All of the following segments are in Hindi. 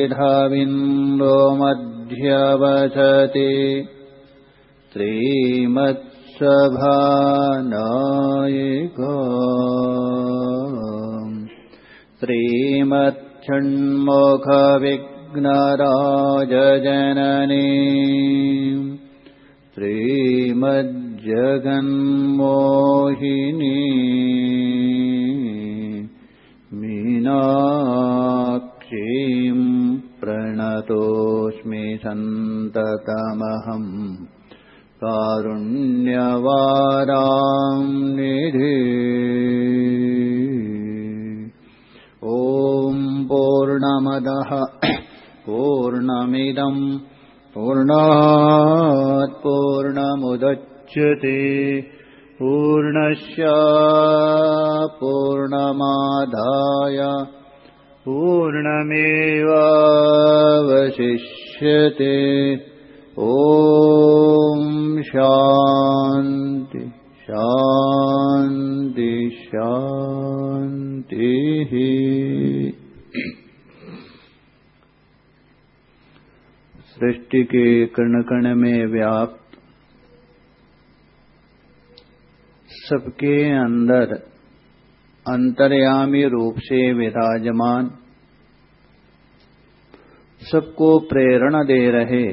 श्रीचक्राङ्गिधविन्दो मध्यवसति श्रीमत्सभानायिका श्रीमच्छण्मुखविघ्नराजजननी श्रीमज्जगन्मोहिनी मीनाक्षीं प्रणतोऽस्मि सन्ततमहम् कारुण्यवारां निधि। ॐ पूर्णमदः। पूर्णमिदम् पूर्णात् पूर्णमुदच्यते पूर्णस्य पूर्णमादाय। पूर्णमेवावशिष्यते। ॐ शान्ति शान्ति शान्तिः। सृष्टि के कण कण में व्याप्त सबके अंदर अंतर्यामी रूप से विराजमान, सबको प्रेरणा दे रहे,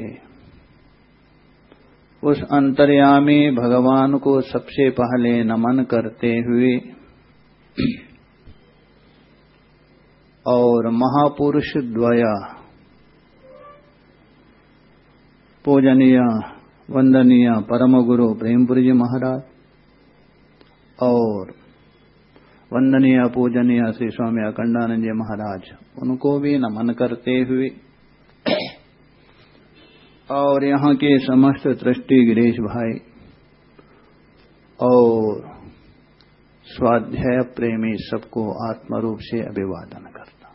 उस अंतर्यामी भगवान को सबसे पहले नमन करते हुए और महापुरुष द्वया पूजनीय, वंदनीय परम गुरु प्रेमपुरी जी महाराज और वंदनीय पूजनीय श्री स्वामी अखंडानंद जी महाराज, उनको भी नमन करते हुए और यहाँ के समस्त दृष्टि गिरीश भाई और स्वाध्याय प्रेमी सबको आत्मरूप से अभिवादन करता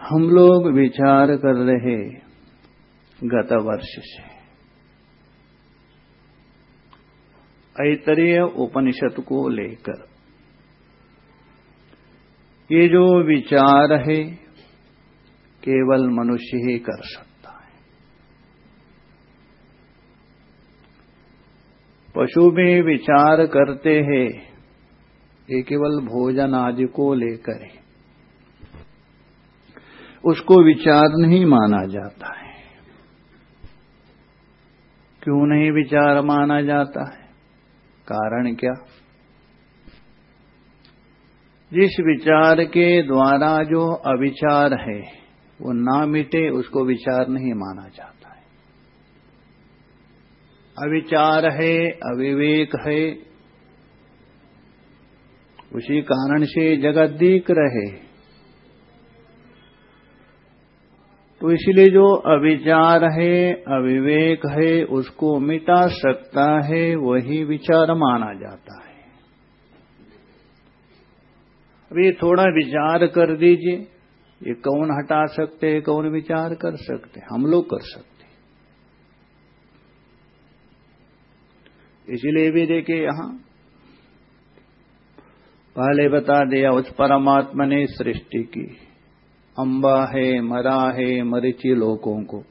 हम लोग विचार कर रहे गत वर्ष से। ऐतरीय उपनिषद को लेकर। ये जो विचार है, केवल मनुष्य ही कर सकता है। पशु भी विचार करते हैं, ये केवल भोजन आदि को लेकर है। उसको विचार नहीं माना जाता है। क्यों नहीं विचार माना जाता है? कारण क्या? जिस विचार के द्वारा जो अविचार है, वो ना मिटे, उसको विचार नहीं माना जाता है। अविचार है, अविवेक है, उसी कारण से जगत दिख रहे। तो इसलिए जो अविचार है, अविवेक है, उसको मिटा सकता है, वही विचार माना जाता है। अभी थोड़ा विचार कर दीजिए। ये कौन हटा सकते हैं, कौन विचार कर सकते हम लोग कर सकते इसलिए भी देखिए यहाँ, पहले बता दिया, उस परमात्मा ने सृष्टि की। अंबा है, मरा है, मरीची लोगों को।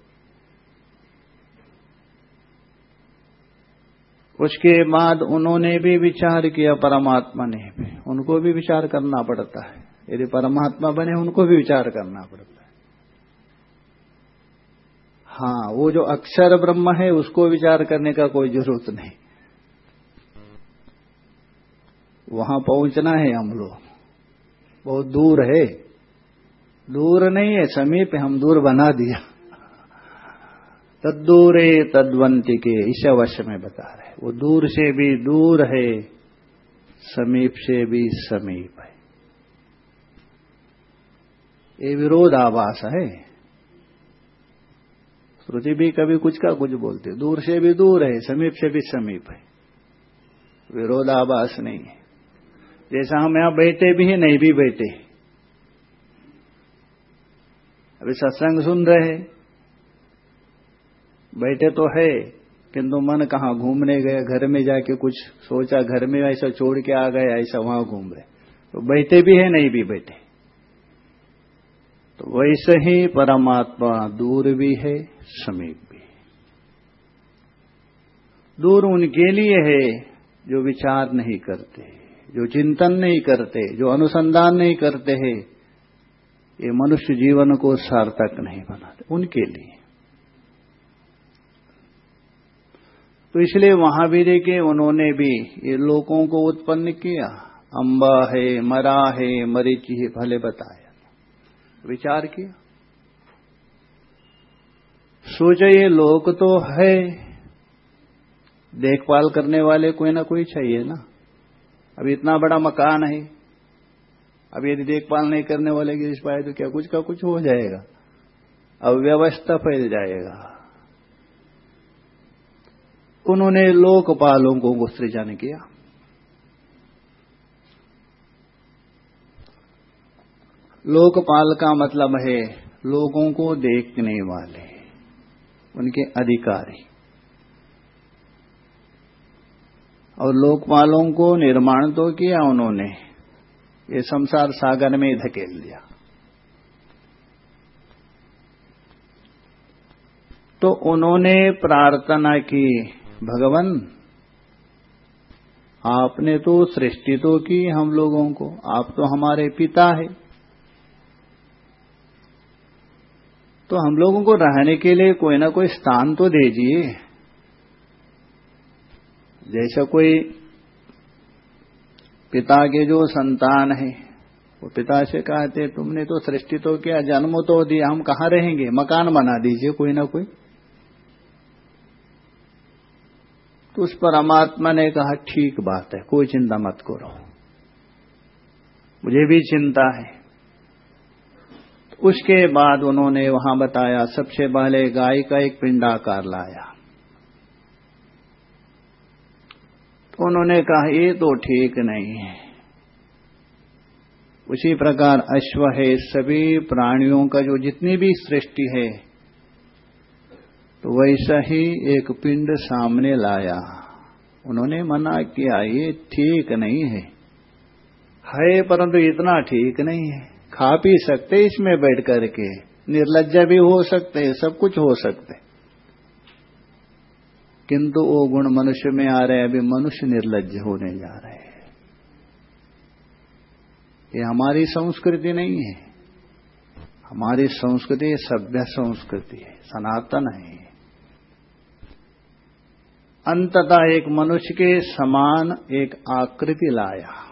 उसके बाद उन्होंने भी विचार किया, परमात्मा ने भी। उनको भी विचार करना पड़ता है। यदि परमात्मा बने, उनको भी विचार करना पड़ता है। हाँ वो जो अक्षर ब्रह्म है, उसको विचार करने का कोई ज़रूरत नहीं। वहाँ पहुँचना है हम लोग। बहुत दूर है। दूर नहीं है, समीप हम दूर बना दिया। तदूरे तद्वंती के इस अवश्य में बता रहे वो दूर से भी दूर है, समीप से भी समीप है। ये विरोधाभास है। श्रुति भी कभी कुछ का कुछ बोलते दूर से भी दूर है, समीप से भी समीप है। विरोधाभास नहीं है। जैसा हम यहाँ बैठे भी हैं, नहीं भी बैठे अभी सत्संग सुन रहे बैठे तो है, किंतु मन कहा घूमने गए घर में जाके कुछ सोचा, घर में ऐसा छोड़ के आ गए ऐसा वहाँ घूम रहे। तो बैठे भी है, नहीं भी बैठे। तो वैसे ही परमात्मा दूर भी है, समीप भी दूर उनके लिए है, जो विचार नहीं करते, जो चिंतन नहीं करते, जो अनुसंधान नहीं करते हैं। ये मनुष्य जीवन को सार्थक नहीं बनाते, उनके लिए। तो इसलिए वहाँ भी देखे उन्होंने भी ये लोगों को उत्पन्न किया। अंबा है, मरा है, मरीची है, भले बताया। विचार किया। सोचा ये लोग तो है। देखभाल करने वाले कोई ना कोई चाहिए ना। अब इतना बड़ा मकान है। अब यदि देखभाल नहीं करने वाले गिरीश पाए तो क्या कुछ का कुछ हो जाएगा? अव्यवस्था फैल जाएगा। उन्होंने लोकपालों को सृजन किया। लोकपाल का मतलब है लोगों को देखने वाले, उनके अधिकारी। और लोकपालों को निर्माण तो किया उन्होंने। ये संसार सागर में धकेल दिया। तो उन्होंने प्रार्थना की, भगवान, आपने तो सृष्टि तो की हम लोगों को, आप तो हमारे पिता है। तो हम लोगों को रहने के लिए कोई ना कोई स्थान तो दीजिए जैसा कोई पिता के जो संतान है, वो पिता से कहते, तुमने तो सृष्टि तो किया, जन्म तो दिया, हम कहाँ रहेंगे? मकान बना दीजिए कोई ना कोई. तो उस परमात्मा ने कहा, ठीक बात है, कोई चिंता मत करो। मुझे भी चिंता है। उसके बाद उन्होंने वहाँ बताया, सबसे पहले गाय का एक पिंडाकार लाया। तो उन्होंने कहा, ये तो ठीक नहीं है। उसी प्रकार अश्व है, सभी प्राणियों का जो जितनी भी सृष्टि है तो वैसा ही एक पिंड सामने लाया। उन्होंने मना किया, ये ठीक नहीं है। है, परंतु इतना ठीक नहीं है। खा पी सकते इसमें बैठ करके। निर्लज्जा भी हो सकते, सब कुछ हो सकते। किंतु वो गुण मनुष्य में आ रहे हैं, अभी मनुष्य निर्लज होने जा रहे हैं। ये हमारी संस्कृति नहीं है। हमारी संस्कृति सभ्य संस्कृति है, सनातन है। अंततः एक मनुष्य के समान एक आकृति लाया।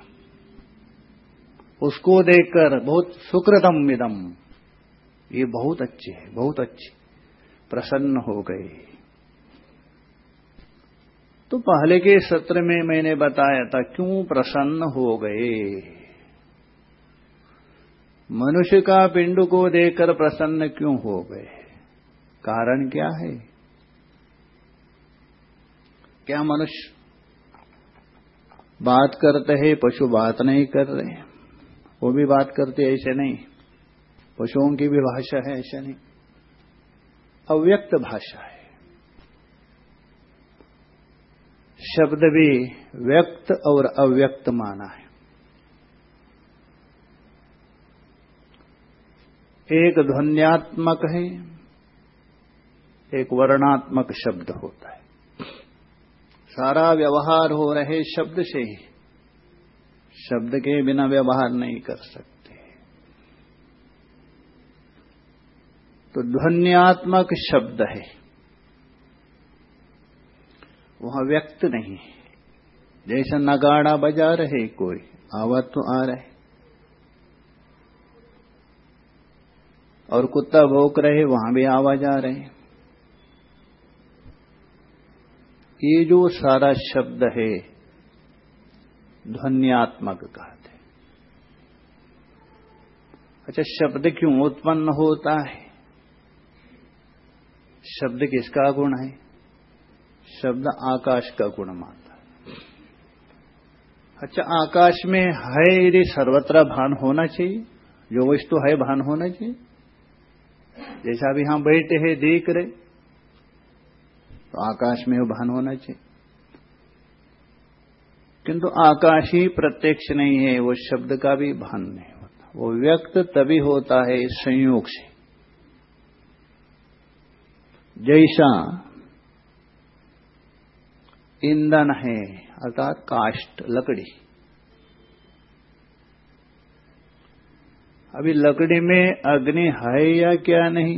उसको देखकर बहुत सुकृतम मिदम ये बहुत अच्छे है, बहुत अच्छे, प्रसन्न हो गए। तो पहले के सत्र में मैंने बताया था, क्यों प्रसन्न हो गए? मनुष्य का पिंड को देखकर प्रसन्न क्यों हो गए? कारण क्या है? क्या मनुष्य बात करते हैं, पशु बात नहीं कर रहे वो भी बात करते ऐसे नहीं। पशुओं की भी भाषा है, ऐसा नहीं। अव्यक्त भाषा है। शब्द भी व्यक्त और अव्यक्त माना है। एक ध्वन्यात्मक है, एक वर्णात्मक शब्द होता है। सारा व्यवहार हो रहे शब्द से ही, शब्द के बिना व्यवहार नहीं कर सकते। तो ध्वन्यात्मक शब्द है। वहाँ व्यक्त नहीं है। जैसा नगाड़ा बजा रहे कोई, आवाज़ तो आ रहे और कुत्ता भोक रहे, वहाँ भी आवाज़ आ रहे ये जो सारा शब्द है, ध्वनियात्मक कहते अच्छा शब्द क्यों उत्पन्न होता है? शब्द किसका गुण है? शब्द आकाश का गुण मानता है। अच्छा आकाश में है यदि सर्वत्र भान होना चाहिए, जो वस्तु है भान होना चाहिए। जैसा भी हम बैठे हैं, देख रहे तो आकाश में भान होना चाहिए। किंतु आकाश ही प्रत्यक्ष नहीं है, वो शब्द का भी भान नहीं होता। वो व्यक्त तभी होता है संयोग से। जैसा ईंधन है, अर्थात काष्ट लकड़ी। अभी लकड़ी में अग्नि है या क्या नहीं,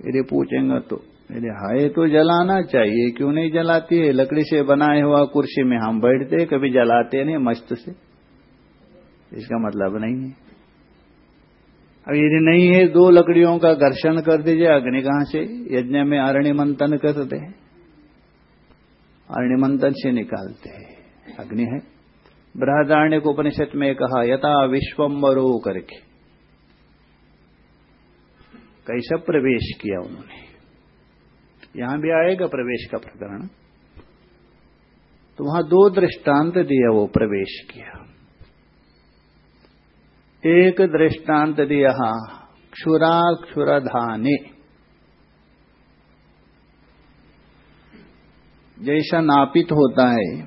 यदि पूछेंगे तो यदि हाय तो जलाना चाहिए, क्यों नहीं जलाती है? लकड़ी से बनाए हुआ कुर्सी में हम बैठते कभी जलाते नहीं मस्त से। इसका मतलब नहीं है। अब यदि नहीं है, दो लकड़ियों का घर्षण कर दीजिए, अग्नि कहाँ से? यज्ञ में अरण्य मंथन करते हैं। अरण्य मंथन से निकालते हैं। अग्नि है। बृहदारण्य को उपनिषद में कहा, यथा विश्वम्बरो करके। कैसा प्रवेश किया उन्होंने? यहाँ भी आएगा प्रवेश का प्रकरण। तो वहाँ दो दृष्टांत दिया वो प्रवेश किया। एक दृष्टांत दिया क्षुरा क्षुराक्षुरधाने। जैसा नापित होता है,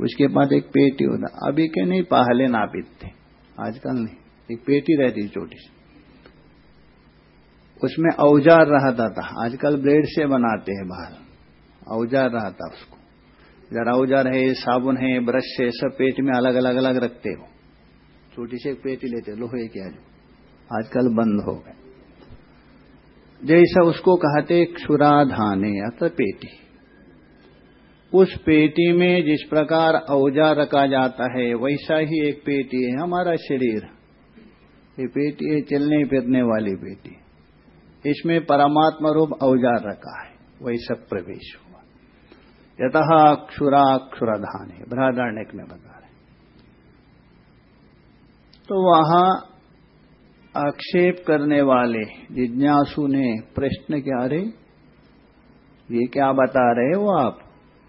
उसके बाद एक पेटी होता अभी के नहीं, पहले नापित थे, आजकल नहीं। एक पेटी रहती छोटी सी। उसमें औज़ार रहता था। आजकल ब्लेड से बनाते हैं बाहर औज़ार रहता उसको। जरा औज़ार है, साबुन है, ब्रश है, सब पेट में अलग अलग अलग रखते हो। छोटी सी पेटी लेते लोहे की आज आजकल बंद हो गए। जैसा उसको कहते क्षुराधाने अर्थात पेटी। उस पेटी में जिस प्रकार औज़ार रखा जाता है, वैसा ही एक पेटी है हमारा शरीर। ये पेटी है चलने फिरने वाली पेटी। इसमें परमात्मा रूप औज़ार रखा है, वही सब प्रवेश हुआ। यतः अक्षुराक्षुराधान है बृहदारण्य में बता रहे तो वहाँ आक्षेप करने वाले जिज्ञासु ने प्रश्न क्या रे ये क्या बता रहे हो आप?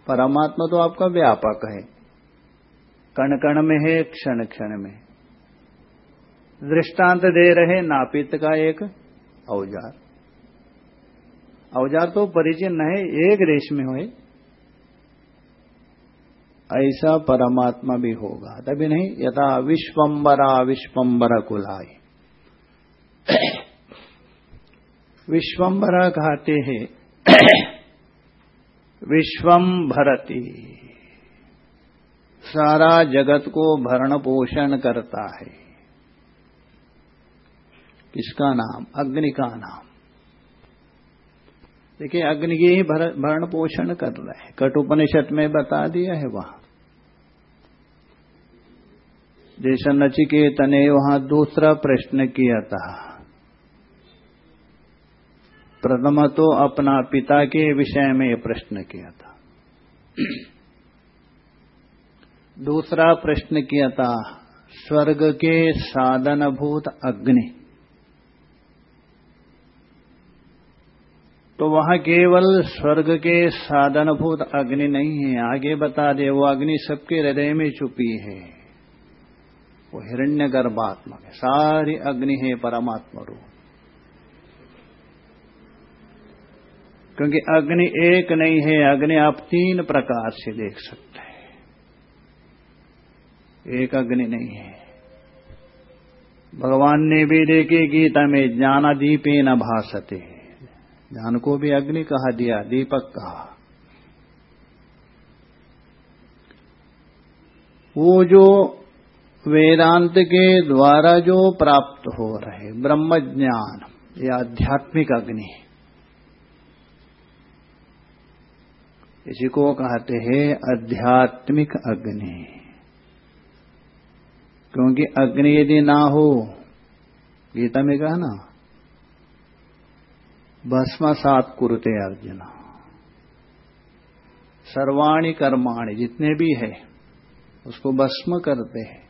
परमात्मा तो आपका व्यापक है। कण कण में है क्षण क्षण में। दृष्टांत दे रहे नापित का एक औज़ार। औज़ार तो परिचय न है, एक देश में हुए। ऐसा परमात्मा भी होगा। तभी नहीं, यथा विश्वम्बरा विश्वम्बर कुलाई विश्वम्बरा कहते हैं। विश्वम भरती। सारा जगत को भरण पोषण करता है। किसका नाम? अग्नि का नाम। देखिए, अग्नि ही भरण पोषण कर रहे हैं। कटुपनिषद में बता दिया है वहाँ। जैसा नचिकेत ने वहाँ दूसरा प्रश्न किया था। प्रथम तो अपना पिता के विषय में प्रश्न किया था। दूसरा प्रश्न किया था, स्वर्ग के साधनभूत अग्नि। तो वहाँ केवल स्वर्ग के साधनभूत अग्नि नहीं है, आगे बता दे, वो अग्नि सबके हृदय में छुपी है। वो हिरण्य गर्भात्मक है, सारी अग्नि है परमात्मा रूप। क्योंकि अग्नि एक नहीं है, अग्नि आप तीन प्रकार से देख सकते हैं। एक अग्नि नहीं है। भगवान ने भी देखे गीता में, ज्ञानादीपे न भाषते ज्ञान को भी अग्नि कहा दिया, दीपक कहा। वो जो वेदांत के द्वारा जो प्राप्त हो रहे ब्रह्म ज्ञान या आध्यात्मिक अग्नि इसी को कहते हैं आध्यात्मिक अग्नि। क्योंकि अग्नि यदि ना हो, गीता में कहा ना भस्म सात कुरुते अर्जुन। सर्वाणी कर्माणी, जितने भी है, उसको भस्म करते हैं।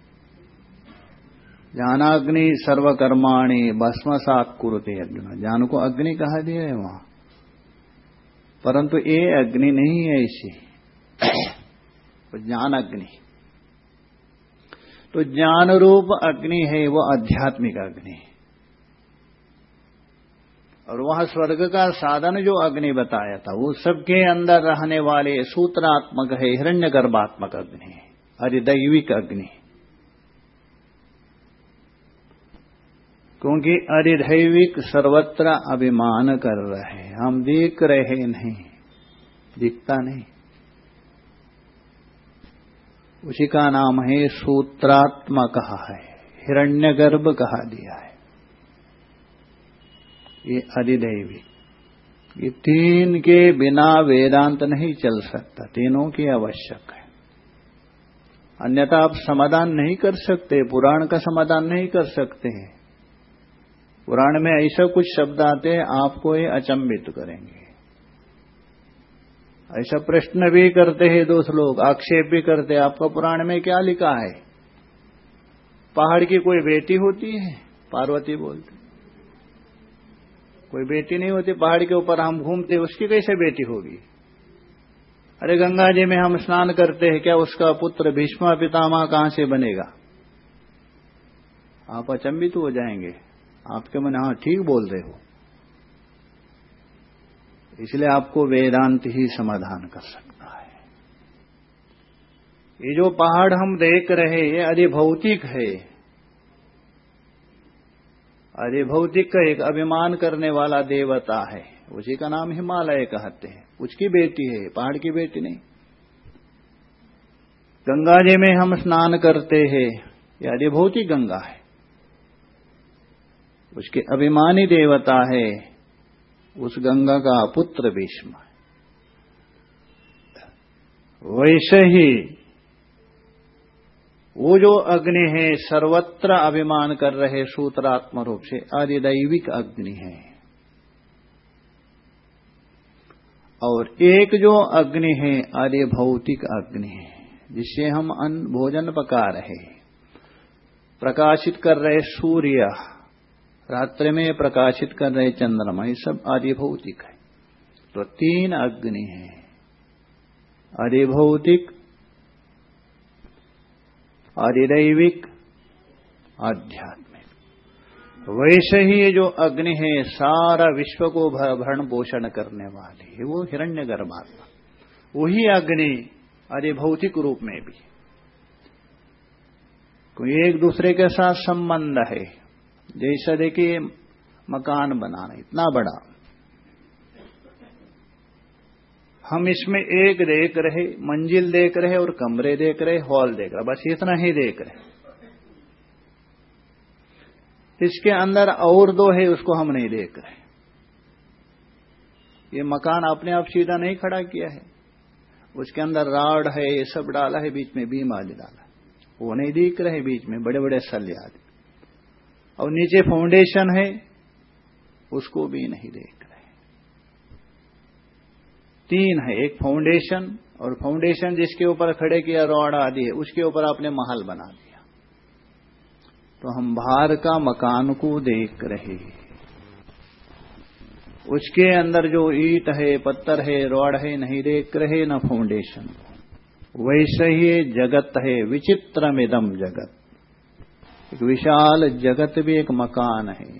ज्ञानाग्नि सर्वकर्माणी भस्म सात कुरुते अर्जुन। ज्ञान को अग्नि कहा दिया है वहाँ। परंतु ये अग्नि नहीं है इसी। तो ज्ञान अग्नि। तो ज्ञान रूप अग्नि है, वो आध्यात्मिक अग्नि। और वह स्वर्ग का साधन जो अग्नि बताया था, वो सबके अंदर रहने वाले सूत्रात्मक है हिरण्य गर्भात्मक अग्नि अधिदैविक अग्नि। क्योंकि अधिदैविक सर्वत्र अभिमान कर रहे हम देख रहे नहीं, दिखता नहीं। उसी का नाम है सूत्रात्मा कहा है, हिरण्यगर्भ कहा दिया है। ये अधिदैवी ये तीन के बिना वेदांत नहीं चल सकता, तीनों की आवश्यक है। अन्यथा आप समाधान नहीं कर सकते, पुराण का समाधान नहीं कर सकते हैं। पुराण में ऐसा कुछ शब्द आते हैं, आपको ये अचंबित करेंगे। ऐसा प्रश्न भी करते हैं दोस्त लोग, आक्षेप भी करते हैं, आपका पुराण में क्या लिखा है? पहाड़ की कोई बेटी होती है? पार्वती बोलते। कोई बेटी नहीं होती, पहाड़ के ऊपर हम घूमते, उसकी कैसे बेटी होगी? अरे गंगा जी में हम स्नान करते हैं, क्या उसका पुत्र भीष्मा पितामह कहाँ से बनेगा? आप अचंबित हो जाएँगे। आपके मन हाँ ठीक बोल रहे हो। इसलिए आपको वेदांत ही समाधान कर सकता है। ये जो पहाड़ हम देख रहे हैं, ये अधिभौतिक है। अधिभौतिक का एक अभिमान करने वाला देवता है। उसी का नाम हिमालय कहते हैं। उसकी बेटी है, पहाड़ की बेटी नहीं। गंगा जी में हम स्नान करते हैं। यह अधिभौतिक गंगा है। उसके अभिमानी देवता है, उस गंगा का पुत्र भीष्म वैसे ही वो जो अग्नि है, सर्वत्र अभिमान कर रहे सूत्रात्म रूप से आदिदैविक अग्नि है। और एक जो अग्नि है आदि भौतिक अग्नि है जिससे हम अन्न भोजन पका रहे प्रकाशित कर रहे सूर्य। रात्रि में प्रकाशित कर रहे चंद्रमा, ये सब आदिभौतिक है। तो तीन अग्नि है। आदि भौतिक आदिदैविक, आध्यात्मिक। वैसे ही जो अग्नि है, सारा विश्व को भरण पोषण करने वाली है। वो हिरण्य गर्भात्मा। वही अग्नि आदि भौतिक रूप में भी। कोई एक दूसरे के साथ संबंध है। जैसा देखिए, मकान बनाना, इतना बड़ा। हम इसमें एक देख रहे, मंजिल देख रहे और कमरे देख रहे, हॉल देख रहे, बस इतना ही देख रहे। इसके अंदर और दो है, उसको हम नहीं देख रहे। ये मकान अपने आप सीधा नहीं खड़ा किया है। उसके अंदर राड है, ये सब डाला है, बीच में बीम आदि डाला। वो नहीं दिख रहे, बीच में बड़े बड़े सल्ले आदि। और नीचे फाउंडेशन है, उसको भी नहीं देख रहे। तीन है, एक फाउंडेशन और फाउंडेशन जिसके ऊपर खड़े किया रॉड आदि है, उसके ऊपर आपने महल बना दिया। तो हम बाहर का मकान को देख रहे उसके अंदर जो ईट है, पत्थर है, रॉड है, नहीं देख रहे, न फाउंडेशन वैसे ही जगत है, विचित्रमिदम जगत। एक विशाल जगत भी एक मकान है।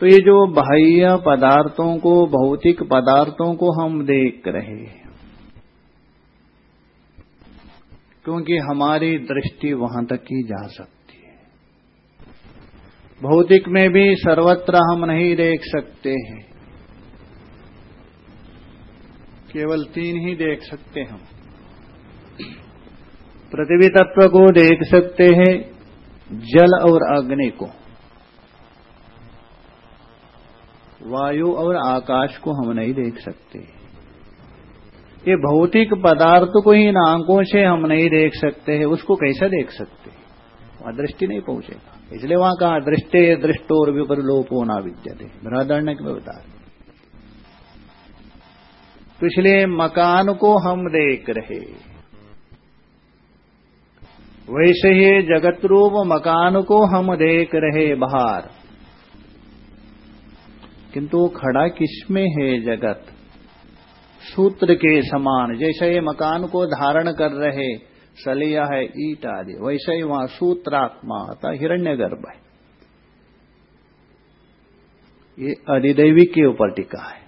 तो ये जो बाह्य पदार्थों को, भौतिक पदार्थों को हम देख रहे हैं, क्योंकि हमारी दृष्टि वहाँ तक ही जा सकती है। भौतिक में भी सर्वत्र हम नहीं देख सकते हैं। केवल तीन ही देख सकते हम। पृथ्वी तत्व को देख सकते हैं, जल और अग्नि को। वायु और आकाश को हम नहीं देख सकते। ये भौतिक पदार्थ को ही इन आँखों से हम नहीं देख सकते हैं, उसको कैसे देख सकते वहाँ दृष्टि नहीं पहुंचेगा। इसलिए वहाँ कहा, दृष्टे दृष्टोर विपर लोपो ना विद्यते। बृहदण्य में बता तो इसलिए मकान को हम देख रहे वैसे ही जगत रूप मकान को हम देख रहे बाहर। किंतु खड़ा किसमें है जगत? सूत्र के समान, जैसे ये मकान को धारण कर रहे, सलिया है, ईट आदि, वैसे ही वहाँ सूत्रात्मा आता हिरण्य गर्भ है। ये अधिदेवी के ऊपर टिका है।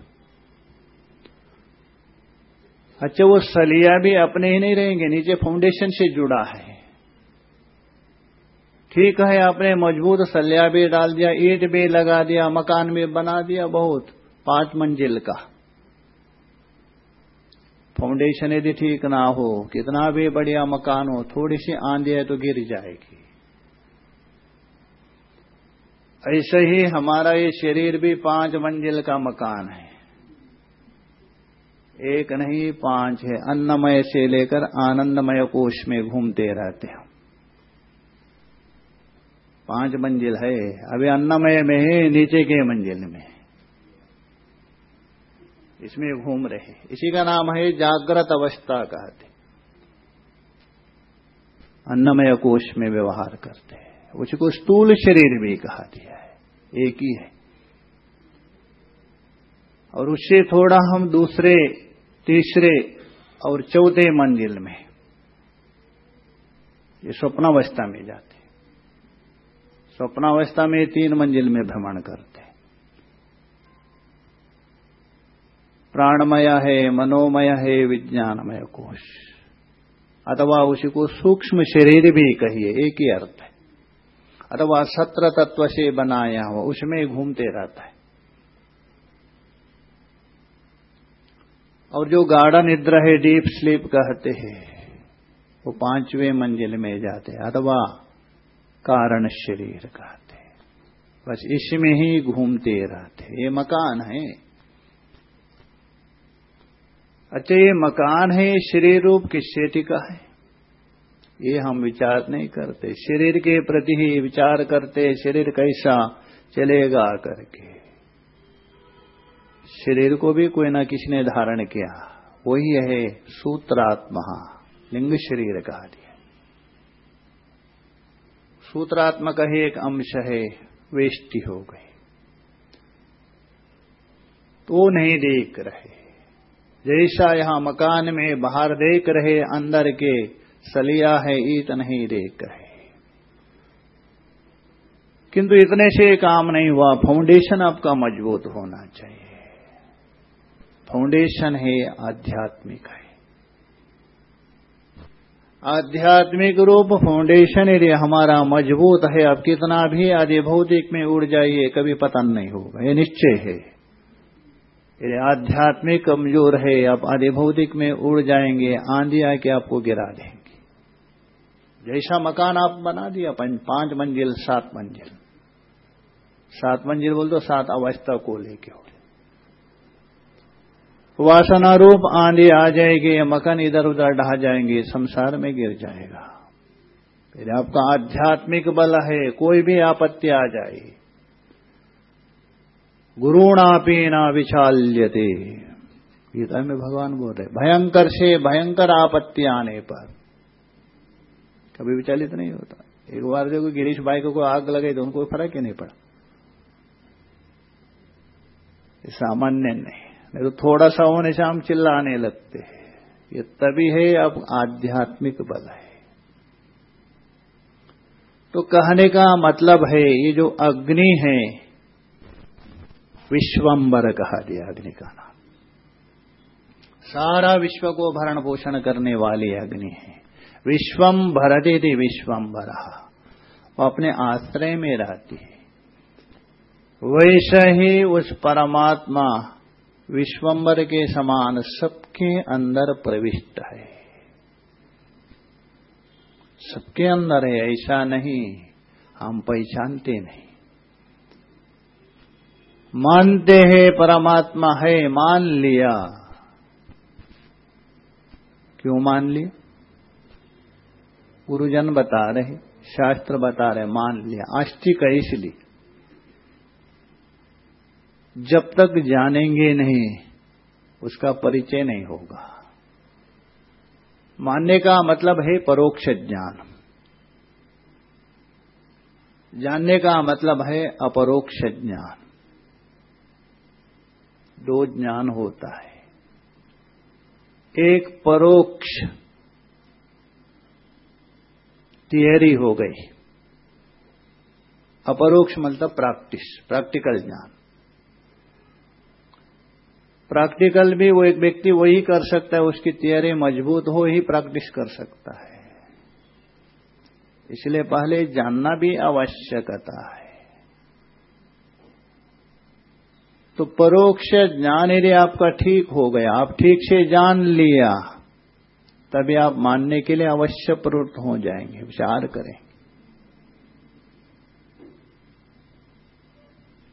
अच्छा वो सलिया भी अपने ही नहीं रहेंगे, नीचे फाउंडेशन से जुड़ा है। ठीक है, आपने मज़बूत सल्या भी डाल दिया, ईट भी लगा दिया, मकान भी बना दिया बहुत, पाँच मंजिल का। फाउंडेशन यदि ठीक ना हो, कितना भी बढ़िया मकान हो, थोड़ी सी आंधी है तो गिर जाएगी। ऐसे ही हमारा ये शरीर भी पाँच मंजिल का मकान है। एक नहीं, पाँच है। अन्नमय से लेकर आनंदमय कोष में घूमते रहते हैं। पाँच मंजिल है। अभी अन्नमय में है, नीचे के मंजिल में। इसमें घूम रहे। इसी का नाम है जागृत अवस्था कहते। अन्नमय कोष में व्यवहार करते। हैं उसको स्थूल शरीर भी कहा दिया है। एक ही है। और उससे थोड़ा हम दूसरे, तीसरे और चौथे मंजिल में, ये स्वप्नावस्था में जाते। स्वप्नावस्था में तीन मंजिल में भ्रमण करते। प्राणमय है, मनोमय है, विज्ञानमय कोश। अथवा उसी को सूक्ष्म शरीर भी कहिए, एक ही अर्थ है। अथवा सत्र तत्व से बनाया हुआ उसमें घूमते रहता है। और जो गाढ़ा निद्रा है, डीप स्लीप कहते हैं, वो पाँचवें मंजिल में जाते हैं। अथवा कारण शरीर कहते बस इसमें ही घूमते रहते ये मकान है। अच्छा ये मकान है शरीर रूप किससे टिका है? ये हम विचार नहीं करते। शरीर के प्रति ही विचार करते शरीर कैसा चलेगा करके। शरीर को भी कोई ना किसी ने धारण किया। वही है सूत्रात्मा, लिंग शरीर का दिया सूत्रात्मक ही एक अंश है, वेष्टि हो गई तो नहीं देख रहे। जैसा यहाँ मकान में बाहर देख रहे, अंदर के सलिया है ईत नहीं देख रहे। किंतु इतने से काम नहीं हुआ फाउंडेशन आपका मज़बूत होना चाहिए। फाउंडेशन है आध्यात्मिक है। आध्यात्मिक रूप फाउंडेशन यदि हमारा मज़बूत है। अब कितना भी आदि भौतिक में उड़ जाइए, कभी पतन नहीं होगा। ये निश्चय है। यदि आध्यात्मिक कमज़ोर है। आप आधे भौतिक में उड़ जाएँगे आंधी आके आपको गिरा देंगे। जैसा मकान आप बना दिया पाँच मंजिल, सात मंजिल। सात मंजिल बोल दो, सात अवस्था को लेके हो वासना रूप आंधी आ जाएगी, मकान इधर उधर ढहा जाएँगे, संसार में गिर जाएगा। फिर आपका आध्यात्मिक बल है, कोई भी आपत्ति आ जाए। गुरुणापीना विचाल्यते। गीता में भगवान बोल रहे भयंकर से भयंकर आपत्ति आने पर। कभी विचलित नहीं होता। एक बार देखो गिरीश भाई को कोई आग लगे तो उनको फ़र्क ही नहीं पड़ा। सामान्य नहीं। नहीं तो थोड़ा सा होने से हम चिल्लाने लगते हैं। ये तभी है अब आध्यात्मिक बल है। तो कहने का मतलब है, ये जो अग्नि है, विश्वंबर कहा दिया अग्नि का नाम। सारा विश्व को भरण पोषण करने वाली अग्नि है। विश्वम भरते थे विश्वम्बर वो अपने आश्रय में रहती है। वैसे ही उस परमात्मा विश्वम्बर के समान सबके अंदर प्रविष्ट है। सबके अंदर है, ऐसा नहीं, हम पहचानते नहीं। मानते हैं परमात्मा है, मान लिया। क्यों मान लिया? गुरुजन बता रहे, शास्त्र बता रहे, मान लिया। आस्तिक है इसलिए। जब तक जानेंगे नहीं, उसका परिचय नहीं होगा। मानने का मतलब है परोक्ष ज्ञान। जानने का मतलब है अपरोक्ष ज्ञान। दो ज्ञान होता है। एक परोक्ष थियरी हो गई। अपरोक्ष मतलब प्रैक्टिस प्रैक्टिकल ज्ञान। प्रैक्टिकल भी वो एक व्यक्ति वही कर सकता है, उसकी तैयारी मज़बूत हो ही प्रैक्टिस कर सकता है। इसलिए पहले जानना भी आवश्यकता है। तो परोक्ष ज्ञान यदि आपका ठीक हो गया, आप ठीक से जान लिया, तभी आप मानने के लिए अवश्य प्रवृत्त हो जाएँगे, विचार करें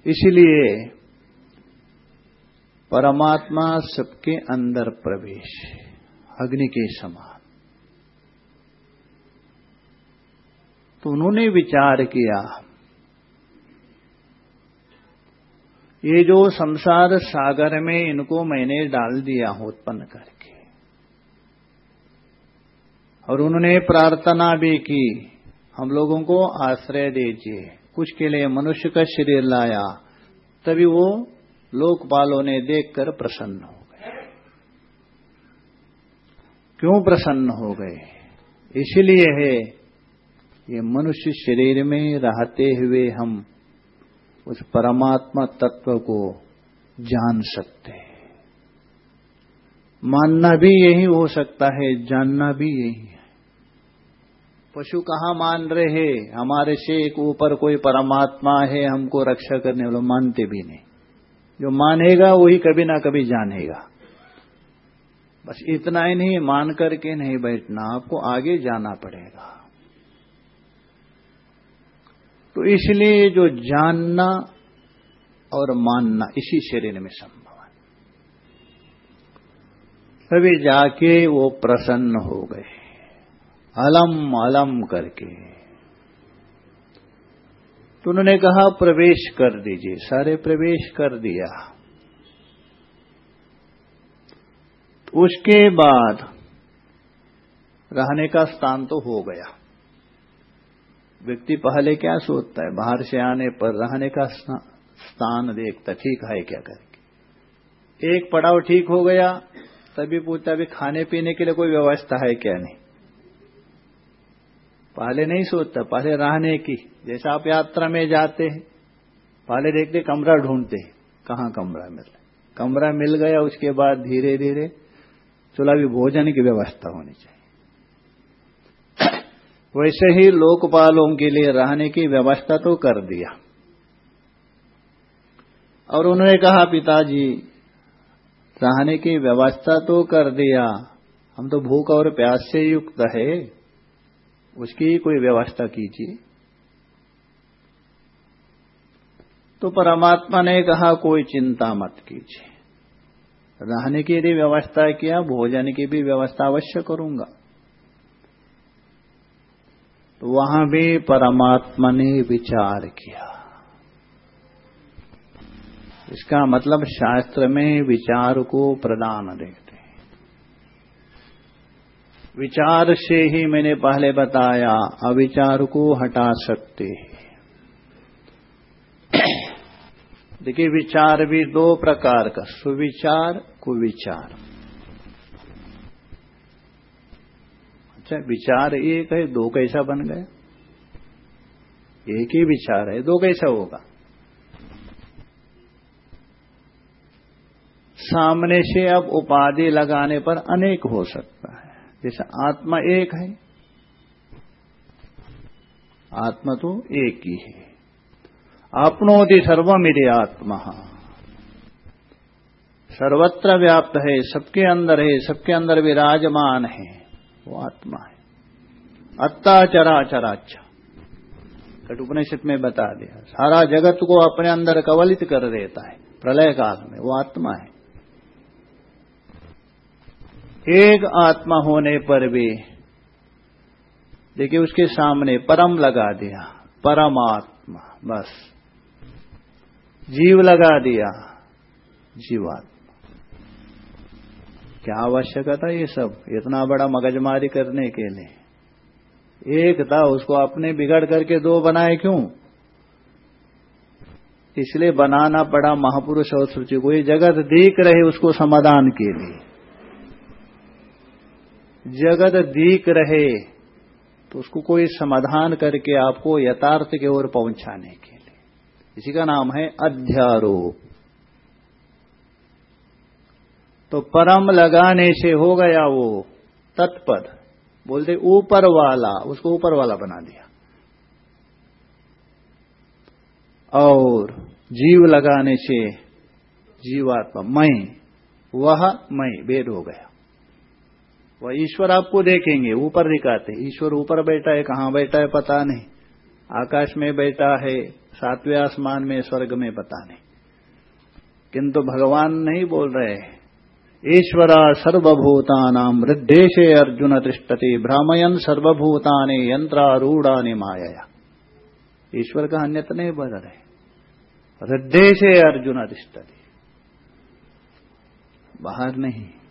इसलिए परमात्मा सबके अंदर प्रवेश, अग्नि के समान। तो उन्होंने विचार किया, ये जो संसार सागर में इनको मैंने डाल दिया हूँ उत्पन्न करके, और उन्होंने प्रार्थना भी की, हम लोगों को आश्रय दीजिए, कुछ के लिए मनुष्य का शरीर लाया, तभी वो लोकपालों ने देखकर प्रसन्न हो गए। क्यों प्रसन्न हो गए? इसलिए है, ये मनुष्य शरीर में रहते हुए हम उस परमात्मा तत्व को जान सकते हैं। मानना भी यही हो सकता है, जानना भी यही है। पशु कहाँ मान रहे हमारे से एक ऊपर कोई परमात्मा है, हमको रक्षा करने वाले मानते भी नहीं। जो मानेगा वही कभी ना कभी जानेगा। बस इतना ही नहीं, मान करके नहीं बैठना, आपको आगे जाना पड़ेगा। तो इसलिए जो जानना और मानना, इसी शरीर में संभव है। तभी जाके वो प्रसन्न हो गए। अलम अलम करके। तो उन्होंने कहा, प्रवेश कर दीजिए। सारे प्रवेश कर दिया। तो उसके बाद रहने का स्थान तो हो गया। व्यक्ति पहले क्या सोचता है? बाहर से आने पर रहने का स्थान देखता ठीक है, क्या करके एक पड़ाव ठीक हो गया, तभी पूछता अभी खाने पीने के लिए कोई व्यवस्था है क्या? नहीं। पहले नहीं सोचता, पहले रहने की। जैसा आप यात्रा में जाते हैं, पहले देखते कमरा ढूंढते कहाँ कमरा मिल कमरा मिल गया, उसके बाद धीरे धीरे चलो अभी भोजन की व्यवस्था होनी चाहिए। वैसे ही लोकपालों के लिए रहने की व्यवस्था तो कर दिया। और उन्होंने कहा, पिताजी, रहने की व्यवस्था तो कर दिया। हम तो भूख और प्यास से युक्त है। उसकी कोई व्यवस्था कीजिए। तो परमात्मा ने कहा, कोई चिंता मत कीजिए। रहने की यदि व्यवस्था किया, भोजन की भी व्यवस्था अवश्य करूँगा। तो वहाँ भी परमात्मा ने विचार किया। इसका मतलब शास्त्र में विचार को प्रदान देते विचार से ही मैंने पहले बताया अविचार को हटा सकते देखिए, विचार भी दो प्रकार का, सुविचार, कुविचार। अच्छा विचार एक है, दो कैसा बन गया? एक ही विचार है, दो कैसा होगा? सामने से अब उपाधि लगाने पर अनेक हो सकता है। जैसे आत्मा एक है, आत्मा तो एक ही है। आपनोति सर्वमिरे आत्मा। सर्वत्र व्याप्त है, सबके अंदर है, सबके अंदर विराजमान है, वो आत्मा है। अत्ता चरा चराच कटुपनिषद में बता दिया, सारा जगत को अपने अंदर कवलित कर देता है, प्रलय काल में, वो आत्मा है। एक आत्मा होने पर भी, देखिए उसके सामने परम लगा दिया, परमात्मा, बस। जीव लगा दिया, जीवात्मा। क्या आवश्यकता ये सब? इतना बड़ा मगजमारी करने के लिए। एक था उसको अपने बिगड़ करके दो बनाए क्यों? इसलिए बनाना पड़ा महापुरुष और सूची को। ये जगत दिख रहे उसको समाधान के लिए। जगत दिख रहे तो उसको कोई समाधान करके आपको यथार्थ की ओर पहुँचाने के लिए। इसी का नाम है अध्यारोप। तो परम लगाने से हो गया वो तत्पद। बोलते ऊपर वाला, उसको ऊपर वाला बना दिया। और जीव लगाने से जीवात्मा मैं वह मैं वेद हो गया। वह ईश्वर आपको देखेंगे, ऊपर दिखाते ईश्वर ऊपर बैठा है, कहाँ बैठा है पता नहीं। आकाश में बैठा है, सातवें आसमान में, स्वर्ग में पता नहीं। किंतु भगवान नहीं बोल रहे ईश्वरा सर्वभूतानाम वृद्धेशे अर्जुन तिष्ठति, भ्रामयन सर्वभूताने यंत्रारूढ़ाने माया ईश्वर का अन्यत नहीं बदल रहे। हृदय अर्जुन तिष्ठति। बाहर नहीं।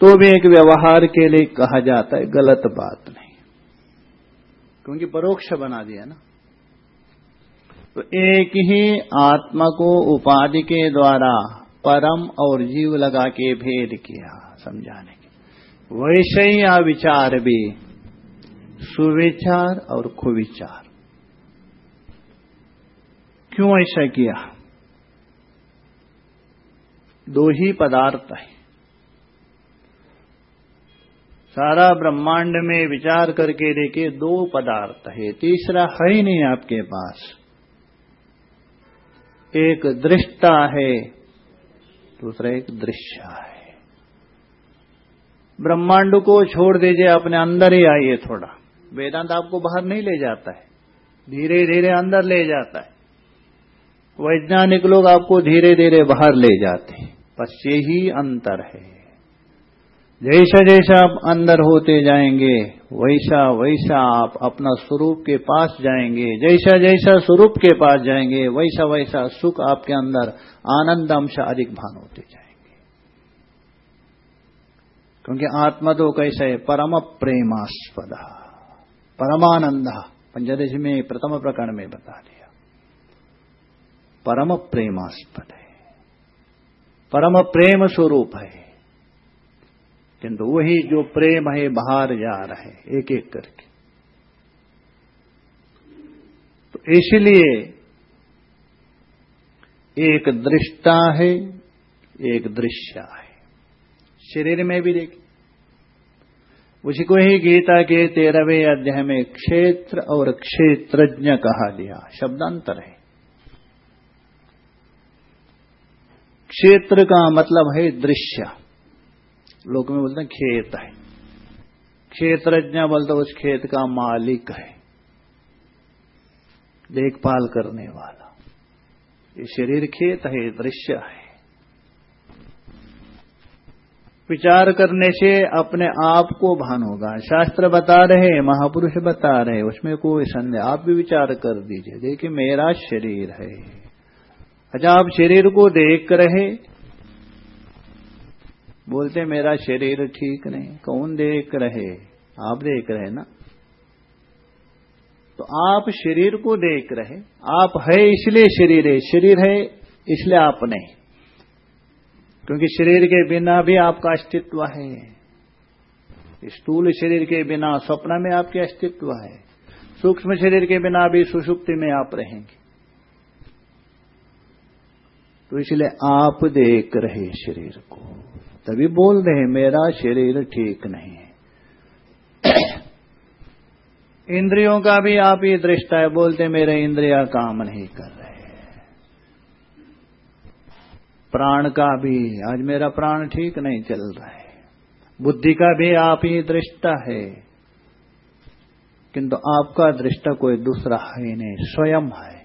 तो भी एक व्यवहार के लिए कहा जाता है गलत बात नहीं। क्योंकि परोक्ष बना दिया ना। तो एक ही आत्मा को उपाधि के द्वारा परम और जीव लगा के भेद किया समझाने के। वैसे ही आ विचार भी सुविचार और कुविचार। क्यों ऐसा किया? दो ही पदार्थ है। सारा ब्रह्मांड में विचार करके देखे दो पदार्थ है। तीसरा है ही नहीं आपके पास। एक दृष्टा है, दूसरा एक दृश्य है। ब्रह्मांड को छोड़ दीजिए, अपने अंदर ही आइए थोड़ा। वेदांत आपको बाहर नहीं ले जाता है धीरे धीरे अंदर ले जाता है। वैज्ञानिक लोग आपको धीरे धीरे बाहर ले जाते हैं। बस यही अंतर है। जैसा जैसा आप अंदर होते जाएँगे, वैसा वैसा आप अपना स्वरूप के पास जाएँगे। जैसा जैसा स्वरूप के पास जाएँगे, वैसा वैसा सुख आपके अंदर आनंद अंश अधिक भान होते जाएँगे। क्योंकि आत्मा तो कैसा है, परम प्रेमास्पद, परमानंद। पंचदश में प्रथम प्रकरण में बता दिया। परम प्रेमास्पद है। परम प्रेम स्वरूप है। किंतु वही जो प्रेम है, बाहर जा रहा है एक एक करके। तो इसलिए एक दृष्टा है, एक दृश्य है। शरीर में भी देखिए। उसी को ही गीता के तेरहवें अध्याय में क्षेत्र और क्षेत्रज्ञ कहा दिया, शब्दांतर है। क्षेत्र का मतलब है दृश्य। लोग में बोलते हैं खेत है। क्षेत्रज्ञ बोलते उस खेत का मालिक है। देखभाल करने वाला। ये शरीर खेत है दृश्य है। विचार करने से अपने आप को भान होगा। शास्त्र बता रहे, महापुरुष बता रहे, उसमें कोई संदेह। आप भी विचार कर दीजिए। देखिए, मेरा शरीर है। अच्छा आप शरीर को देख रहे बोलते, मेरा शरीर ठीक नहीं। कौन देख रहे? आप देख रहे ना? तो आप शरीर को देख रहे। आप है इसलिए शरीर है। शरीर है इसलिए आप नहीं। क्योंकि शरीर के बिना भी आपका अस्तित्व है। स्थूल शरीर के बिना, स्वप्न में आपके अस्तित्व है। सूक्ष्म शरीर के बिना भी सुषुप्ति में आप रहेंगे। तो इसलिए आप देख रहे शरीर को। तभी बोल रहे हैं मेरा शरीर ठीक नहीं है। इंद्रियों का भी आप ही दृष्टा है, बोलते, मेरे इंद्रिया काम नहीं कर रहे प्राण का भी, आज मेरा प्राण ठीक नहीं चल रहा है। बुद्धि का भी आप ही दृष्टा है। किंतु आपका दृष्टा कोई दूसरा है नहीं, स्वयं है।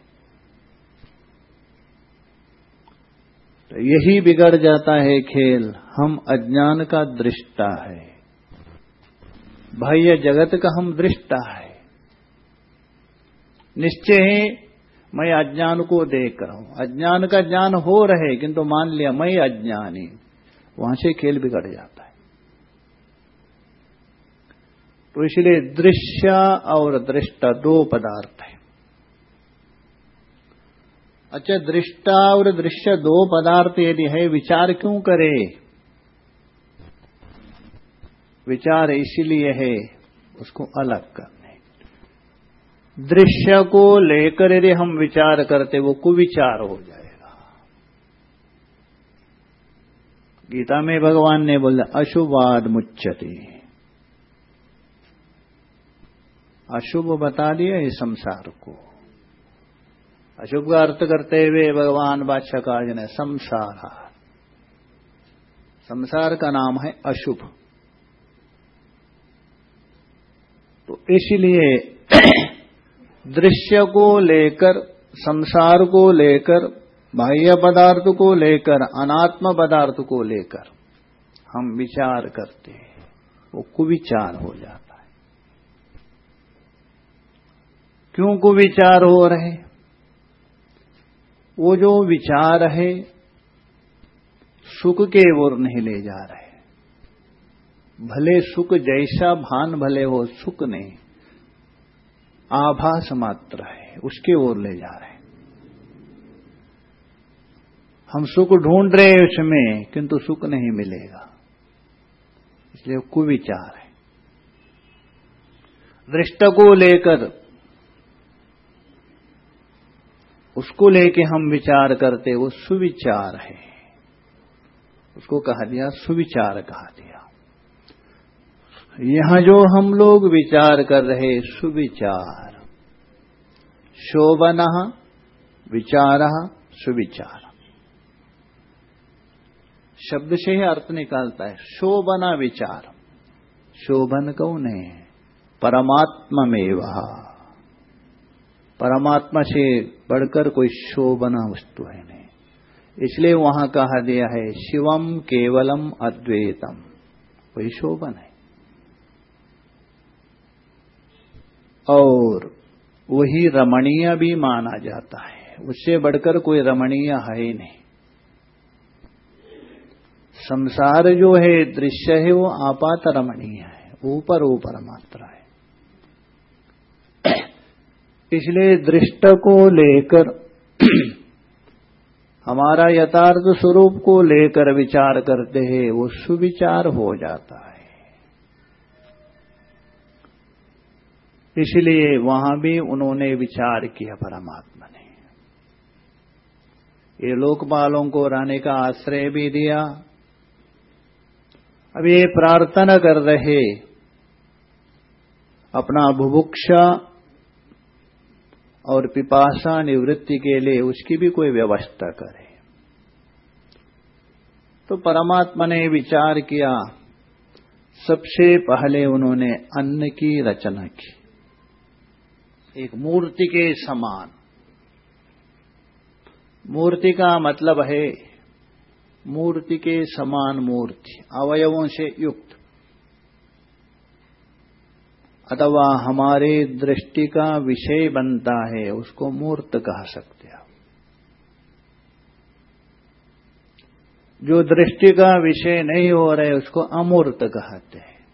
तो यही बिगड़ जाता है खेल। हम अज्ञान का दृष्टा है। बाह्य जगत का हम दृष्टा है। निश्चय ही मैं अज्ञान को देख रहा हूँ। अज्ञान का ज्ञान हो रहे, किंतु तो मान लिया मैं अज्ञानी। वहाँ से खेल बिगड़ जाता है। तो इसलिए दृश्य और दृष्टा दो पदार्थ है। अच्छा दृष्टा और दृश्य दो पदार्थ यदि है, विचार क्यों करे? विचार इसलिए है, उसको अलग करने दृश्य को लेकर यदि हम विचार करते, वो कुविचार हो जाएगा। गीता में भगवान ने बोला अशुवाद मुच्यते अशुभ बता दिया इस संसार को। अशुभ का अर्थ करते हुए भगवान बादशाह ने, संसार। संसार का नाम है अशुभ। तो इसलिए दृश्य को लेकर, संसार को लेकर, बाह्य पदार्थ को लेकर, अनात्म पदार्थ को लेकर हम विचार करते हैं। वो कुविचार हो जाता है। क्यों को विचार हो रहे वो जो विचार है, सुख के ओर नहीं ले जा रहे। भले सुख जैसा भान भले हो, सुख नहीं। आभास मात्र है, उसके ओर ले जा रहे हैं। हम सुख ढूंढ रहे हैं उसमें, किंतु सुख नहीं मिलेगा। इसलिए कुविचार है। दृष्ट को लेकर, उसको लेके हम विचार करते, वो सुविचार है। उसको कहा दिया, सुविचार कहा दिया। यहाँ जो हम लोग विचार कर रहे सुविचार। शोभन विचार सुविचार। शब्द से ही अर्थ निकालता है, शोभना विचार। शोभन कौन है? परमात्मा में वहा परमात्मा से बढ़कर कोई शोभना वस्तु है नहीं। इसलिए वहाँ कहा गया है शिवम केवलम अद्वैतम। वही शोभन है। और वही रमणीय भी माना जाता है। उससे बढ़कर कोई रमणीय है ही नहीं। संसार जो है, दृश्य है, वो आपात रमणीय है। ऊपर ऊपर मात्रा है। इसलिए दृष्ट को लेकर, हमारा यथार्थ स्वरूप को लेकर विचार करते हैं, वो सुविचार हो जाता है। इसलिए वहाँ भी उन्होंने विचार किया परमात्मा ने। ये लोकपालों को रहने का आश्रय भी दिया। अब ये प्रार्थना कर रहे अपना बुभुक्षा और पिपासा निवृत्ति के लिए उसकी भी कोई व्यवस्था करे। तो परमात्मा ने विचार किया, सबसे पहले उन्होंने अन्न की रचना की। एक मूर्ति के समान। मूर्ति का मतलब है मूर्ति के समान मूर्ति, अवयवों से युक्त। अथवा हमारे दृष्टि का विषय बनता है, उसको मूर्त कह सकते हैं जो दृष्टि का विषय नहीं हो रहे उसको अमूर्त कहते हैं।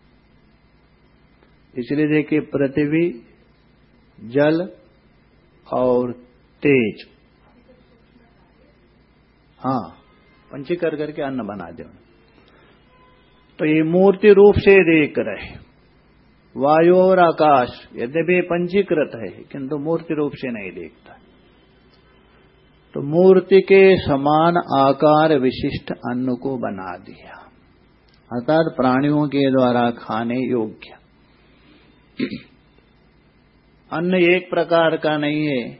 इसलिए देखिए, पृथ्वी जल और तेज। हाँ पंची कर करके अन्न बना दे। तो ये मूर्ति रूप से देख रहे वायु और आकाश, यद्यपि पंजीकृत है, किंतु मूर्ति रूप से नहीं देखता। तो मूर्ति के समान आकार विशिष्ट अन्न को बना दिया। अर्थात प्राणियों के द्वारा खाने योग्य। अन्न एक प्रकार का नहीं है।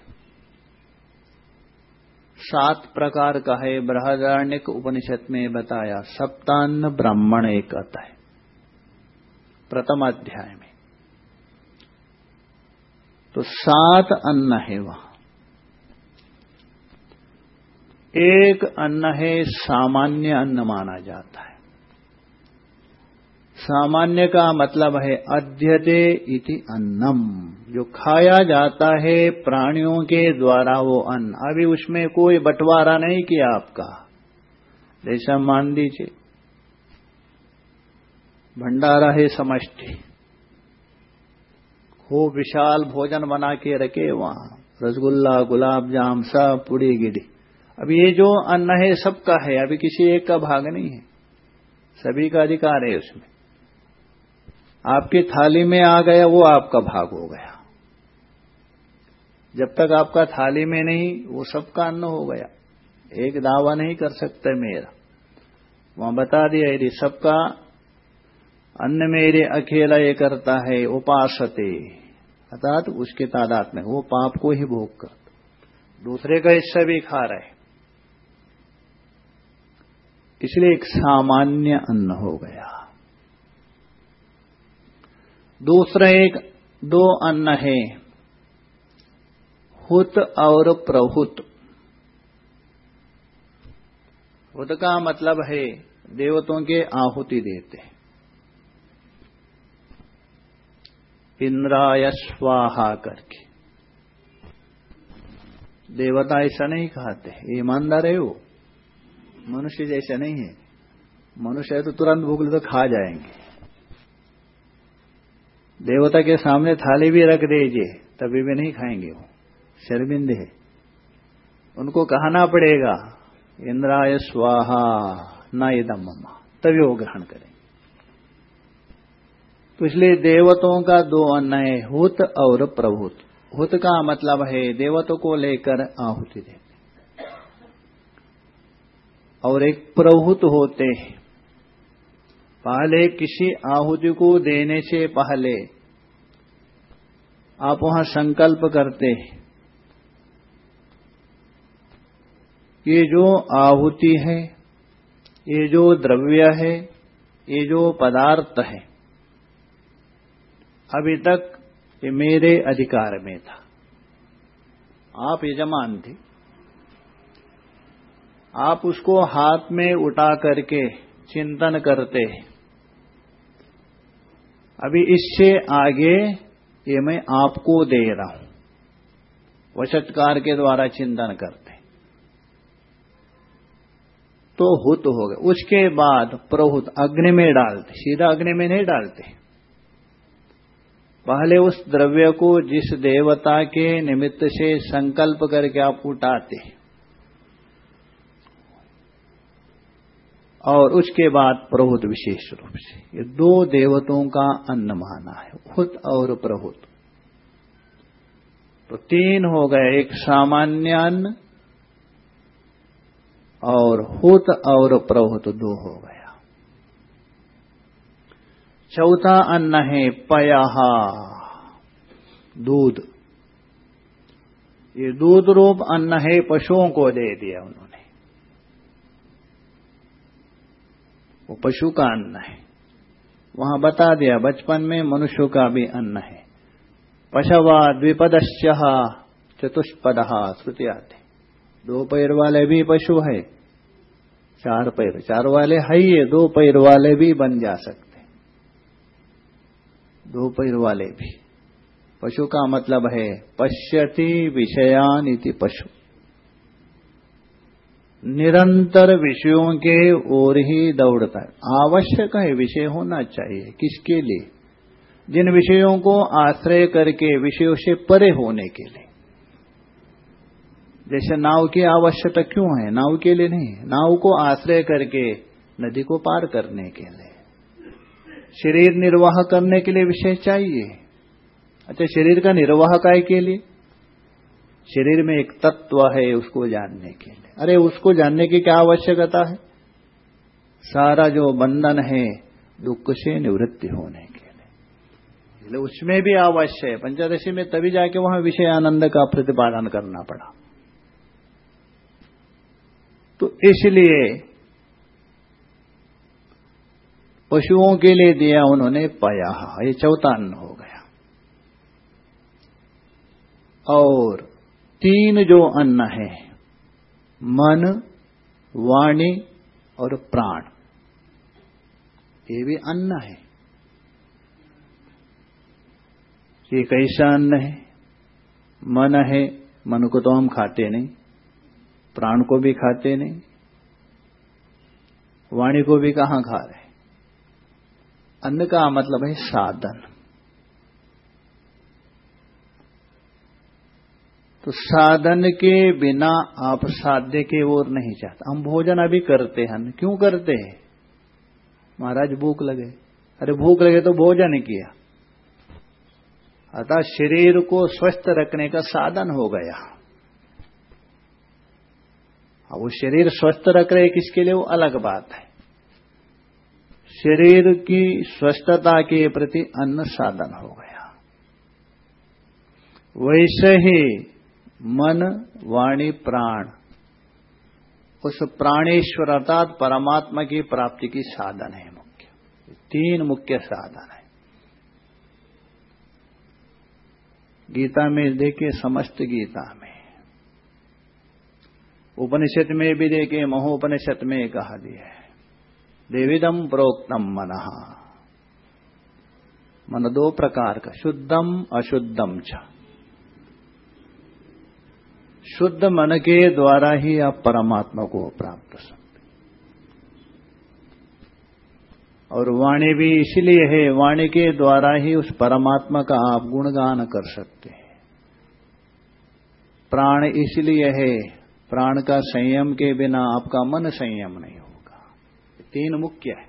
सात प्रकार का है, बृहदारण्यक उपनिषद में बताया। सप्तान्न ब्राह्मण एक आता है। प्रथम अध्याय में। तो सात अन्न है वहाँ। एक अन्न है, सामान्य अन्न माना जाता है। सामान्य का मतलब है अध्यते इति अन्नम। जो खाया जाता है प्राणियों के द्वारा वो अन्न। अभी उसमें कोई बंटवारा नहीं किया आपका। जैसा मान दीजिए भंडारा है समष्टि। खूब विशाल भोजन बना के रखे वहाँ। रसगुल्ला, गुलाब जाम, सब पुड़ी गिड़ी अब ये जो अन्न है सबका है, अभी किसी एक का भाग नहीं है। सभी का अधिकार है उसमें। आपकी थाली में आ गया, वो आपका भाग हो गया। जब तक आपका थाली में नहीं, वो सबका अन्न हो गया। एक दावा नहीं कर सकते मेरा। वहाँ बता दिया, यदि सबका अन्न मेरे अकेला ये करता है, उपासते। अर्थात उसके तादाद में, वो पाप को ही भोग कर दूसरे का हिस्सा भी खा रहे इसलिए एक सामान्य अन्न हो गया। दूसरा एक, दो अन्न है। हुत और प्रहुत। हुत का मतलब है, देवतों के आहुति देते। इंद्राय स्वाहा करके। देवता ऐसा नहीं खाते ईमानदार है वो। मनुष्य जैसा नहीं है। मनुष्य है तो तुरंत भूख तो खा जाएँगे। देवता के सामने थाली भी रख दीजिए, तभी भी नहीं खाएँगे वो। शर्मिंद है। उनको कहना पड़ेगा, इंद्राय स्वाहा, न इदम मम्मा तभी वो ग्रहण करें तो इसलिए देवतों का दो अन्न है हुत और प्रभुत। हुत का मतलब है, देवतों को लेकर आहुति देते और एक प्रभुत होते हैं। पहले किसी आहुति को देने से पहले आप वहाँ संकल्प करते हैं। ये जो आहुति है, ये जो द्रव्य है, ये जो पदार्थ है, अभी तक ये मेरे अधिकार में था। आप यजमान थे। आप उसको हाथ में उठा करके चिंतन करते अभी इससे आगे ये मैं आपको दे रहा हूँ। वशत्कार के द्वारा चिंतन करते। तो हुत हो गए। उसके बाद प्रहुत अग्नि में डालते। सीधा अग्नि में नहीं डालते। पहले उस द्रव्य को जिस देवता के निमित्त से संकल्प करके आप उठाते और उसके बाद प्रहुत विशेष रूप से। ये दो देवतों का अन्न माना है हुत और प्रहुत तो तीन हो गए, एक सामान्य अन्न और हुत और प्रहुत दो हो गया। चौथा अन्न है पयाहा, दूध। ये दूध रूप अन्न है, पशुओं को दे दिया उन्होंने। वो पशु का अन्न है। वहाँ बता दिया, बचपन में मनुष्य का भी अन्न है। पशवा द्विपदश्च चतुष्पद श्रुति आते। दो पैर वाले भी पशु है, चार पैर, चार वाले है ही, दो पैर वाले भी बन जा सकते। दो पैर वाले भी। पशु का मतलब है, पश्यति विषयान इति पशु। निरंतर विषयों के ओर ही दौड़ता है। आवश्यक है विषय होना चाहिए। किसके लिए? जिन विषयों को आश्रय करके विषयों से परे होने के लिए। जैसे नाव की आवश्यकता क्यों है? नाव के लिए नहीं नाव को आश्रय करके नदी को पार करने के लिए। शरीर निर्वाह करने के लिए विषय चाहिए। अच्छा शरीर का निर्वाह काय के लिए? शरीर में एक तत्व है उसको जानने के लिए। अरे उसको जानने की क्या आवश्यकता है? सारा जो बंधन है, दुख से निवृत्ति होने के लिए। उसमें भी आवश्य है। पंचदशी में तभी जाके वहाँ विषय आनंद का प्रतिपादन करना पड़ा। तो इसलिए पशुओं के लिए दिया उन्होंने पाया। ये चौथा अन्न हो गया। और तीन जो अन्न है मन, वाणी और प्राण। ये भी अन्न है। ये कैसा अन्न है? मन है, मन को तो हम खाते नहीं। प्राण को भी खाते नहीं। वाणी को भी कहाँ खा रहे अन्न का मतलब है साधन। तो साधन के बिना आप साध्य के ओर नहीं चाहते हम भोजन अभी करते हैं। क्यों करते हैं? महाराज भूख लगे। अरे भूख लगे तो भोजन किया। अतः शरीर को स्वस्थ रखने का साधन हो गया। अब वो शरीर स्वस्थ रख रहे किसके लिए? वो अलग बात है। शरीर की स्वस्थता के प्रति अन्न साधन हो गया। वैसे ही मन, वाणी, प्राण। उस प्राणेश्वर अर्थात परमात्मा की प्राप्ति की साधन है मुख्य। तीन मुख्य साधन है। गीता में देखिए समस्त गीता में। उपनिषद में भी देखिए, महोपनिषद में कहा दिया है। देविदम प्रोक्तम मन। मन दो प्रकार का शुद्धम अशुद्धम छ शुद्ध मन के द्वारा ही आप परमात्मा को प्राप्त सकते और वाणी भी इसलिए है, वाणी के द्वारा ही उस परमात्मा का आप गुणगान कर सकते हैं। प्राण इसलिए है, प्राण का संयम के बिना आपका मन संयम नहीं होगा। तीन मुख्य है।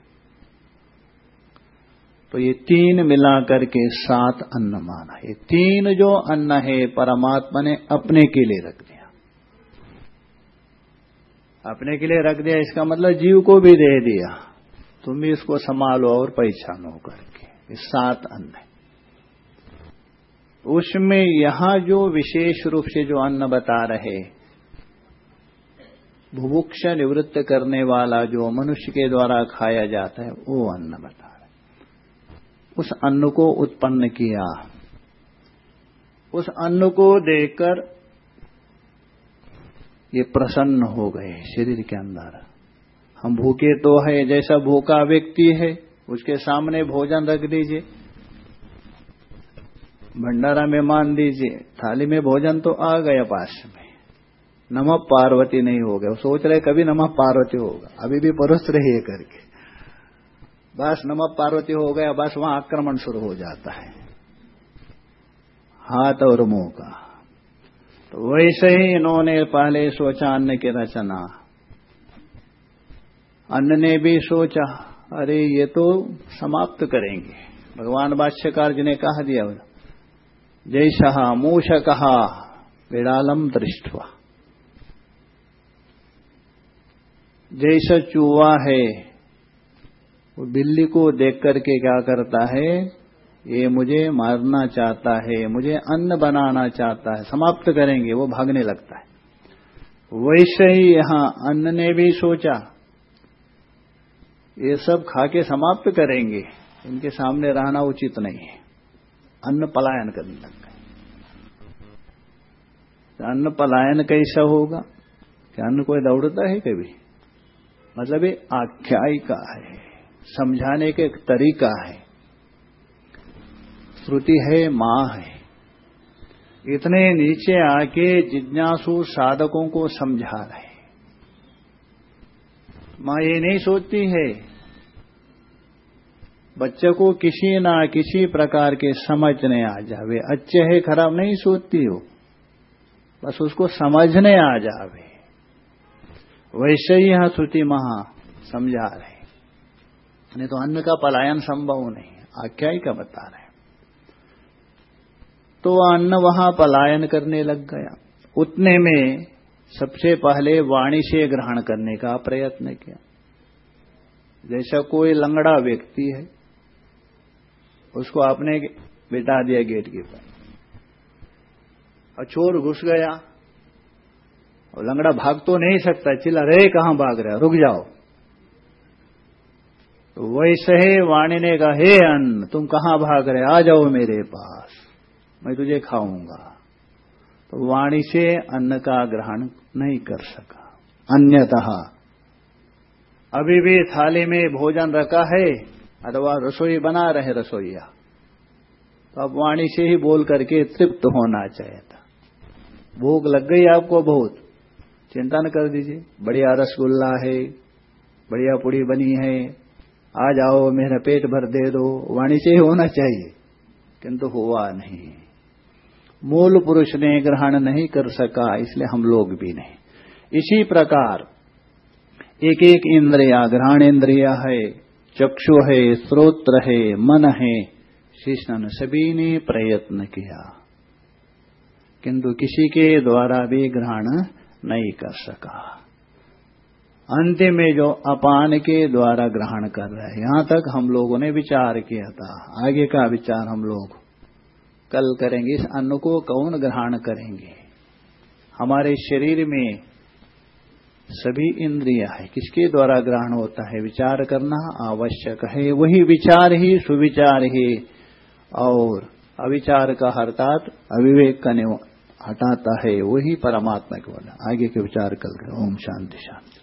तो ये तीन मिलाकर के सात अन्न माना। ये तीन जो अन्न है, परमात्मा ने अपने के लिए रख दिया। अपने के लिए रख दिया, इसका मतलब जीव को भी दे दिया। तुम भी इसको संभालो और पहचानो करके। ये सात अन्न है। उसमें यहाँ जो विशेष रूप से जो अन्न बता रहे भुभुक्ष निवृत्त करने वाला जो मनुष्य के द्वारा खाया जाता है, वो अन्न बता। उस अन्न को उत्पन्न किया। उस अन्न को देखकर ये प्रसन्न हो गए शरीर के अंदर। हम भूखे तो है, जैसा भूखा व्यक्ति है, उसके सामने भोजन रख दीजिए। भंडारा में मान दीजिए, थाली में भोजन तो आ गया पास में। नमक पार्वती नहीं हो गया। सोच रहे कभी नमक पार्वती होगा। अभी भी परोस रही है करके। बस नमक पार्वती हो गया, बस वहाँ आक्रमण शुरू हो जाता है। हाथ और मुँह का। तो वैसे ही इन्होंने पहले सोचा अन्न की रचना। अन्न ने भी सोचा, अरे ये तो समाप्त करेंगे। भगवान भाष्यकार जी ने कहा दिया, जैसा मूष कहा विड़ालम दृष्टवा। जैसा चूहा है वो बिल्ली को देख करके क्या करता है? ये मुझे मारना चाहता है, मुझे अन्न बनाना चाहता है, समाप्त करेंगे, वो भागने लगता है। वैसे ही यहाँ अन्न ने भी सोचा, ये सब खा के समाप्त करेंगे, इनके सामने रहना उचित नहीं है। अन्न पलायन करने लग गए। तो अन्न पलायन कैसा होगा? क्या अन्न कोई दौड़ता है कभी? मतलब ये आख्यायिका है। समझाने का एक तरीका है। श्रुति है, माँ है। इतने नीचे आके जिज्ञासु साधकों को समझा रहे माँ ये नहीं सोचती है, बच्चे को किसी ना किसी प्रकार के समझने आ जावे। अच्छे है, खराब नहीं सोचती हो, बस उसको समझने आ जावे। वैसे ही यहाँ श्रुति महा समझा रहे नहीं तो अन्न का पलायन संभव नहीं आख्यायी का बता रहे तो अन्न वहाँ पलायन करने लग गया। उतने में सबसे पहले वाणी से ग्रहण करने का प्रयत्न किया। जैसा कोई लंगड़ा व्यक्ति है, उसको आपने बिठा दिया गेट के ऊपर। और चोर घुस गया। और लंगड़ा भाग तो नहीं सकता, चिल्ला रे कहाँ भाग रहा रुक जाओ। वैसे वाणी ने कहा, हे अन्न, तुम कहाँ भाग रहे? आ जाओ मेरे पास। मैं तुझे खाऊँगा। तो वाणी से अन्न का ग्रहण नहीं कर सका। अन्यतः, अभी भी थाली में भोजन रखा है, अथवा रसोई बना रहे रसोईया तो अब वाणी से ही बोल करके तृप्त होना चाहिए था। भूख लग गई आपको बहुत। चिंता न कर दीजिए। बढ़िया रसगुल्ला है, बढ़िया पुड़ी बनी है आ जाओ, मेरा पेट भर दे दो, वाणी से होना चाहिए। किंतु हुआ नहीं। मूल पुरुष ने ग्रहण नहीं कर सका, इसलिए हम लोग भी नहीं। इसी प्रकार एक एक इंद्रिया ग्रहण इंद्रिया है, चक्षु है, स्रोत्र है, मन है, शिष्ण सभी ने प्रयत्न किया। किंतु किसी के द्वारा भी ग्रहण नहीं कर सका। अंतिम में जो अपान के द्वारा ग्रहण कर रहे हैं, यहाँ तक हम लोगों ने विचार किया था। आगे का विचार हम लोग कल करेंगे, इस अन्न को कौन ग्रहण करेंगे? हमारे शरीर में सभी इंद्रिया है, किसके द्वारा ग्रहण होता है? विचार करना आवश्यक है। वही विचार ही सुविचार ही, और अविचार का हरतात अविवेक का हटाता है, वही परमात्मा के बोला आगे के विचार कल ओम शांति शांति।